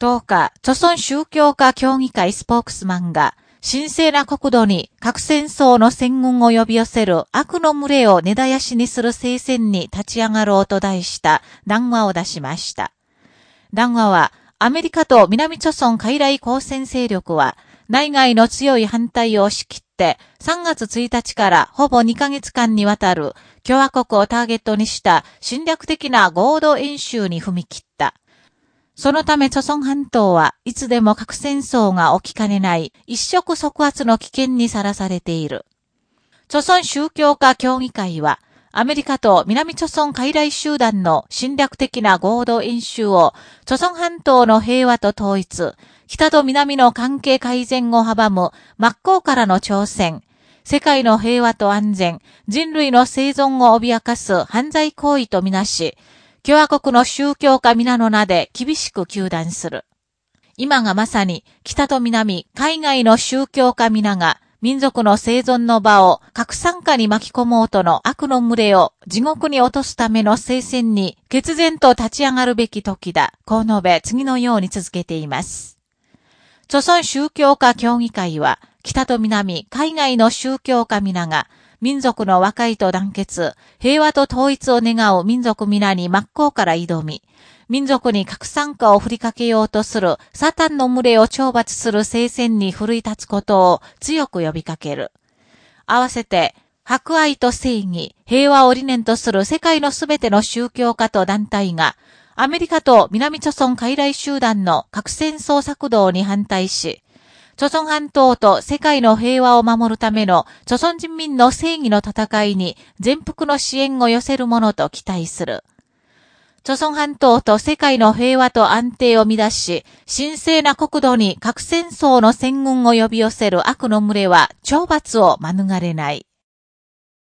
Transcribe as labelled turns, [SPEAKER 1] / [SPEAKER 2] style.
[SPEAKER 1] 10日、著村宗教家協議会スポークスマンが、神聖な国土に核戦争の戦軍を呼び寄せる悪の群れを根絶やしにする聖戦に立ち上がろうと題した談話を出しました。談話は、アメリカと南朝村海来交戦勢力は、内外の強い反対を押し切って、3月1日からほぼ2ヶ月間にわたる共和国をターゲットにした侵略的な合同演習に踏み切った。そのため、著村半島はいつでも核戦争が起きかねない一触即発の危険にさらされている。著村宗教家協議会は、アメリカと南朝村海来集団の侵略的な合同演習を、朝村半島の平和と統一、北と南の関係改善を阻む真っ向からの挑戦、世界の平和と安全、人類の生存を脅かす犯罪行為とみなし、共和国の宗教家皆の名で厳しく求断する。今がまさに北と南、海外の宗教家皆が民族の生存の場を核酸化に巻き込もうとの悪の群れを地獄に落とすための聖戦に決然と立ち上がるべき時だ。こう述べ次のように続けています。著村宗教家協議会は北と南、海外の宗教家皆が民族の和解と団結、平和と統一を願う民族皆に真っ向から挑み、民族に核酸化を振りかけようとするサタンの群れを懲罰する聖戦に奮い立つことを強く呼びかける。合わせて、博愛と正義、平和を理念とする世界のすべての宗教家と団体が、アメリカと南朝村海来集団の核戦争策動に反対し、朝鮮半島と世界の平和を守るための朝鮮人民の正義の戦いに全幅の支援を寄せるものと期待する。朝鮮半島と世界の平和と安定を乱し、神聖な国土に核戦争の戦軍を呼び寄せる悪の群れは懲罰を免れない。